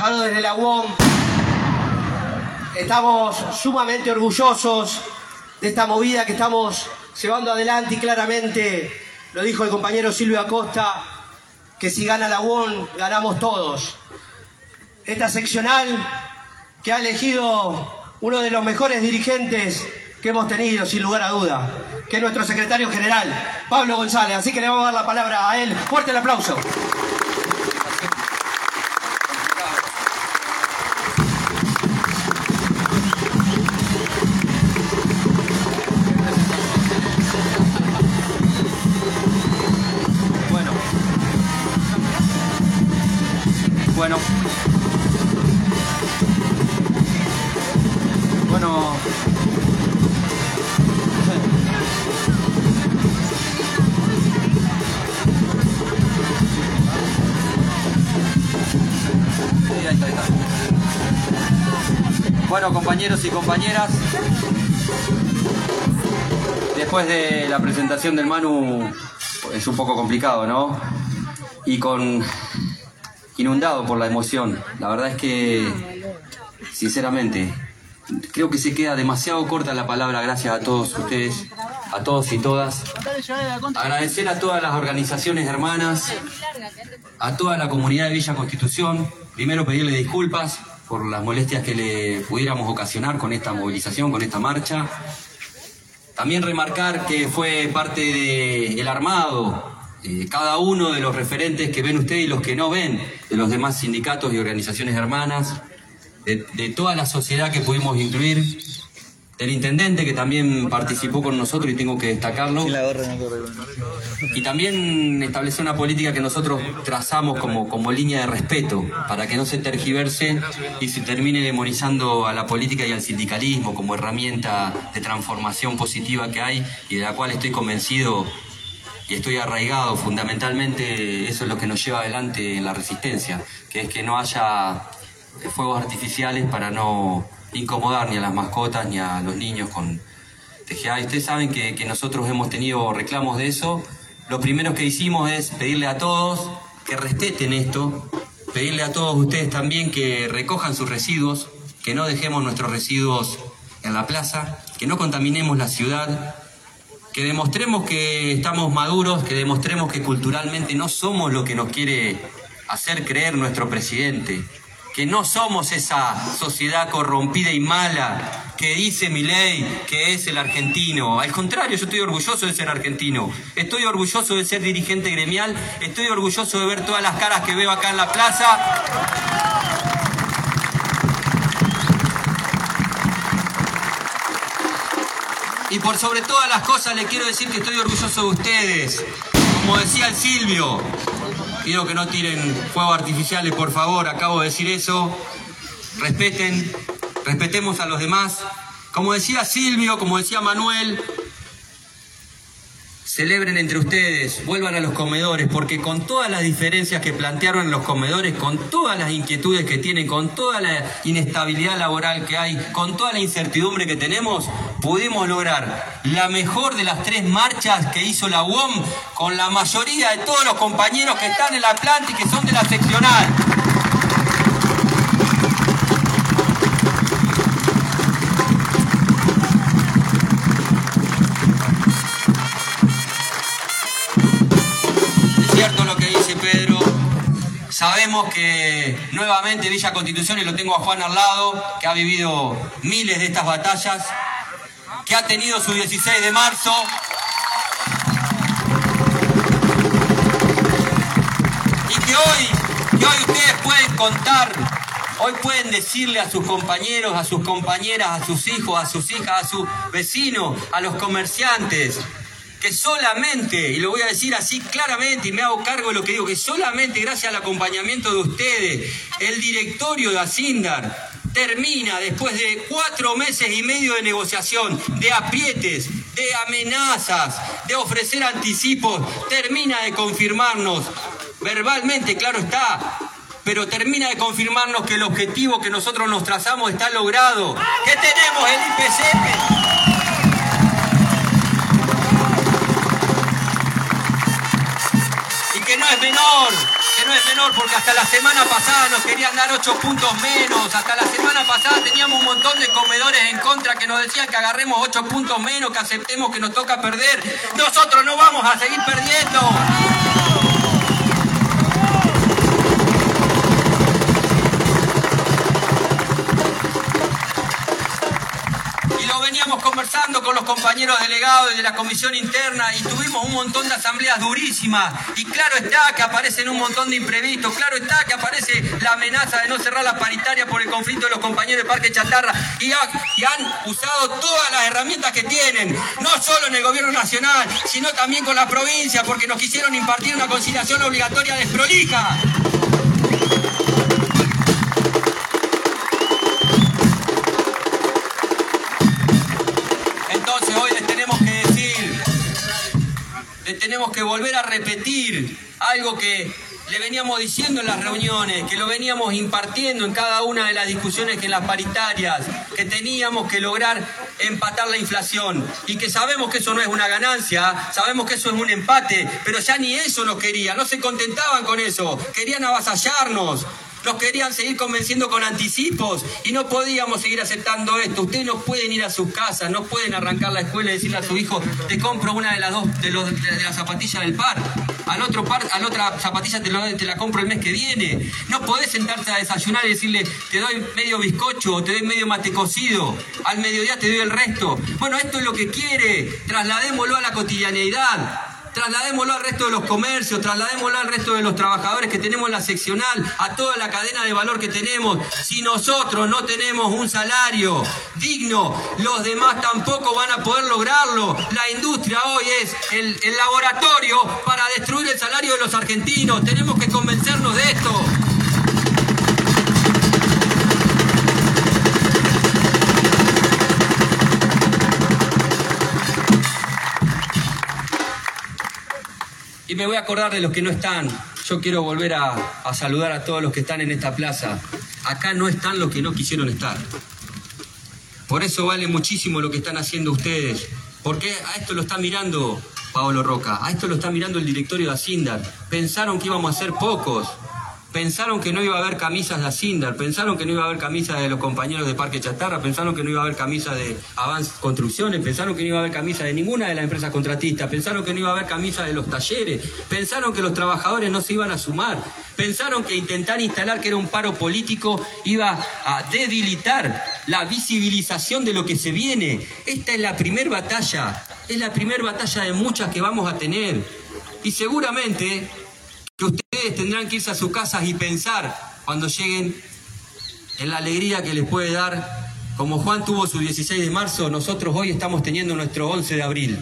Desde la UOM. Estamos sumamente orgullosos de esta movida que estamos llevando adelante y claramente lo dijo el compañero Silvio Acosta, que si gana la UOM ganamos todos. Esta seccional que ha elegido uno de los mejores dirigentes que hemos tenido, sin lugar a duda, que es nuestro secretario general, Pablo González. Así que le vamos a dar la palabra a él. Fuerte el aplauso. Bueno. Bueno. Bueno, compañeros y compañeras, después de la presentación del Manu es un poco complicado, ¿no? Y con inundado por la emoción. La verdad es que, sinceramente, creo que se queda demasiado corta la palabra gracias a todos ustedes, a todos y todas. Agradecer a todas las organizaciones hermanas, a toda la comunidad de Villa Constitución. Primero pedirle disculpas por las molestias que le pudiéramos ocasionar con esta movilización, con esta marcha. También remarcar que fue parte del armado, eh, cada uno de los referentes que ven ustedes y los que no ven, de los demás sindicatos y organizaciones hermanas, de, de toda la sociedad que pudimos incluir, del intendente que también participó con nosotros y tengo que destacarlo, y también establecer una política que nosotros trazamos como, como línea de respeto, para que no se tergiverse y se termine demonizando a la política y al sindicalismo como herramienta de transformación positiva que hay y de la cual estoy convencido y estoy arraigado. Fundamentalmente eso es lo que nos lleva adelante la resistencia, que es que no haya fuegos artificiales para no incomodar ni a las mascotas ni a los niños con TGA. Ustedes saben que, que nosotros hemos tenido reclamos de eso. Lo primero que hicimos es pedirle a todos que respeten esto, pedirle a todos ustedes también que recojan sus residuos, que no dejemos nuestros residuos en la plaza, que no contaminemos la ciudad, que demostremos que estamos maduros, que demostremos que culturalmente no somos lo que nos quiere hacer creer nuestro presidente, que no somos esa sociedad corrompida y mala que dice mi ley que es el argentino. Al contrario, yo estoy orgulloso de ser argentino, estoy orgulloso de ser dirigente gremial, estoy orgulloso de ver todas las caras que veo acá en la plaza. Y por sobre todas las cosas le quiero decir que estoy orgulloso de ustedes. Como decía el Silvio, quiero que no tiren fuegos artificiales, por favor, acabo de decir eso. Respeten, respetemos a los demás. Como decía Silvio, como decía Manuel, celebren entre ustedes, vuelvan a los comedores, porque con todas las diferencias que plantearon en los comedores, con todas las inquietudes que tienen, con toda la inestabilidad laboral que hay, con toda la incertidumbre que tenemos, pudimos lograr la mejor de las tres marchas que hizo la UOM con la mayoría de todos los compañeros que están en la planta y que son de la seccional. Sabemos que nuevamente Villa Constitución, y lo tengo a Juan al lado, que ha vivido miles de estas batallas, que ha tenido su 16 de marzo. Y que hoy, que hoy ustedes pueden contar, hoy pueden decirle a sus compañeros, a sus compañeras, a sus hijos, a sus hijas, a sus vecinos, a los comerciantes, que solamente, y lo voy a decir así claramente y me hago cargo de lo que digo, que solamente gracias al acompañamiento de ustedes, el directorio de Asindar termina después de cuatro meses y medio de negociación, de aprietes, de amenazas, de ofrecer anticipos, termina de confirmarnos, verbalmente, claro está, pero termina de confirmarnos que el objetivo que nosotros nos trazamos está logrado, que tenemos el IPCF. No es menor, que no es menor porque hasta la semana pasada nos querían dar ocho puntos menos, hasta la semana pasada teníamos un montón de comedores en contra que nos decían que agarremos ocho puntos menos, que aceptemos que nos toca perder. Nosotros no vamos a seguir perdiendo. Conversando con los compañeros delegados de la comisión interna y tuvimos un montón de asambleas durísimas. Y claro está que aparecen un montón de imprevistos, claro está que aparece la amenaza de no cerrar la paritaria por el conflicto de los compañeros de Parque Chatarra y, han usado todas las herramientas que tienen, no solo en el gobierno nacional, sino también con la provincia, porque nos quisieron impartir una conciliación obligatoria desprolija. Que volver a repetir algo que le veníamos diciendo en las reuniones, que lo veníamos impartiendo en cada una de las discusiones que en las paritarias, que teníamos que lograr empatar la inflación. Y que sabemos que eso no es una ganancia, sabemos que eso es un empate, pero ya ni eso lo querían, no se contentaban con eso, querían avasallarnos, nos querían seguir convenciendo con anticipos y no podíamos seguir aceptando esto. Ustedes no pueden ir a sus casas, no pueden arrancar la escuela y decirle a su hijo, te compro una de las dos de, las zapatillas del par. Al otro par, a la otra zapatilla te, te, la compro el mes que viene. No podés sentarte a desayunar y decirle, te doy medio bizcocho o te doy medio mate cocido. Al mediodía te doy el resto. Bueno, esto es lo que quiere. Trasladémoslo a la cotidianeidad trasladémoslo al resto de los comercios, trasladémoslo al resto de los trabajadores que tenemos en la seccional, a toda la cadena de valor que tenemos. Si nosotros no tenemos un salario digno, los demás tampoco van a poder lograrlo. La industria hoy es el, el laboratorio para destruir el salario de los argentinos. Tenemos que convencernos de esto. Me voy a acordar de los que no están. Yo quiero volver a, saludar a todos los que están en esta plaza. Acá no están los que no quisieron estar. Por eso vale muchísimo lo que están haciendo ustedes. Porque a esto lo está mirando Paolo Roca, a esto lo está mirando el directorio de Asindar. Pensaron que íbamos a ser pocos. Pensaron que no iba a haber camisas de Asindar, pensaron que no iba a haber camisas de los compañeros de Parque Chatarra, pensaron que no iba a haber camisas de Avance Construcciones, pensaron que no iba a haber camisas de ninguna de las empresas contratistas, pensaron que no iba a haber camisas de los talleres, pensaron que los trabajadores no se iban a sumar, pensaron que intentar instalar que era un paro político iba a debilitar la visibilización de lo que se viene. Esta es la primer batalla, es la primera batalla de muchas que vamos a tener. Y seguramente tendrán que irse a sus casas y pensar cuando lleguen en la alegría que les puede dar. Como Juan tuvo su 16 de marzo, nosotros hoy estamos teniendo nuestro 11 de abril.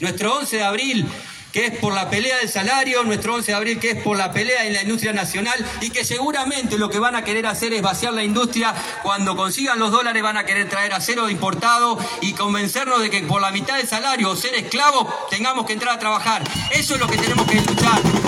Nuestro 11 de abril que es por la pelea del salario, nuestro 11 de abril, que es por la pelea en la industria nacional y que seguramente lo que van a querer hacer es vaciar la industria. Cuando consigan los dólares van a querer traer acero importado y convencernos de que por la mitad del salario o ser esclavos tengamos que entrar a trabajar. Eso es lo que tenemos que luchar.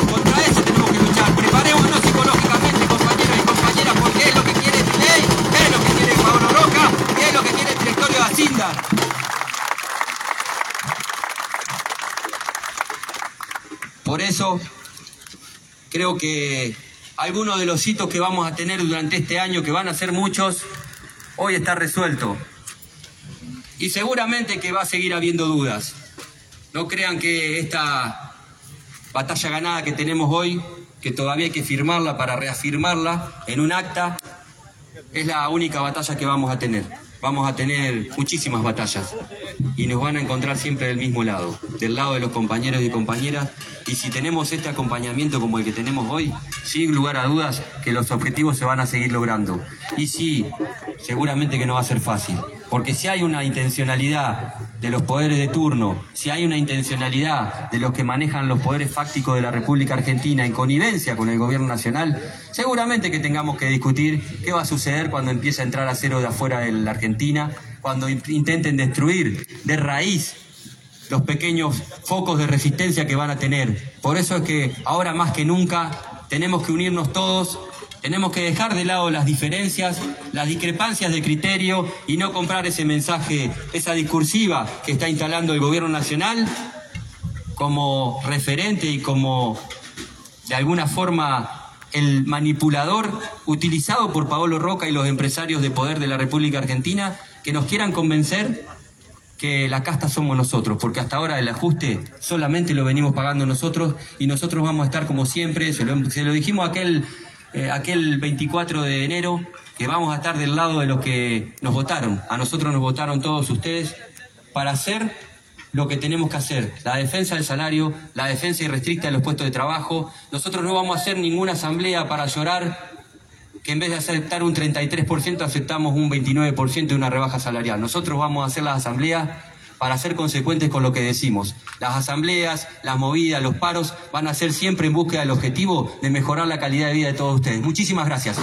Creo que algunos de los hitos que vamos a tener durante este año, que van a ser muchos, hoy está resuelto. Y seguramente que va a seguir habiendo dudas. No crean que esta batalla ganada que tenemos hoy, que todavía hay que firmarla para reafirmarla en un acta, es la única batalla que vamos a tener vamos a tener muchísimas batallas y nos van a encontrar siempre del mismo lado, del lado de los compañeros y compañeras. Y si tenemos este acompañamiento como el que tenemos hoy, sin lugar a dudas que los objetivos se van a seguir logrando. Y sí, seguramente que no va a ser fácil, porque si hay una intencionalidad de los poderes de turno, si hay una intencionalidad de los que manejan los poderes fácticos de la República Argentina en connivencia con el gobierno nacional, seguramente que tengamos que discutir qué va a suceder cuando empiece a entrar acero de afuera de la Argentina, cuando intenten destruir de raíz los pequeños focos de resistencia que van a tener. Por eso es que ahora más que nunca tenemos que unirnos todos tenemos que dejar de lado las diferencias, las discrepancias de criterio y no comprar ese mensaje, esa discursiva que está instalando el gobierno nacional como referente y como de alguna forma el manipulador utilizado por Paolo Roca y los empresarios de poder de la República Argentina que nos quieran convencer que la casta somos nosotros, porque hasta ahora el ajuste solamente lo venimos pagando nosotros y nosotros vamos a estar como siempre, se lo, dijimos aquel, eh, aquel 24 de enero, que vamos a estar del lado de los que nos votaron, a nosotros nos votaron todos ustedes, para hacer lo que tenemos que hacer, la defensa del salario, la defensa irrestricta de los puestos de trabajo. Nosotros no vamos a hacer ninguna asamblea para llorar que en vez de aceptar un 33% aceptamos un 29% de una rebaja salarial. Nosotros vamos a hacer las asambleas para ser consecuentes con lo que decimos. Las asambleas, las movidas, los paros van a ser siempre en búsqueda del objetivo de mejorar la calidad de vida de todos ustedes. Muchísimas gracias.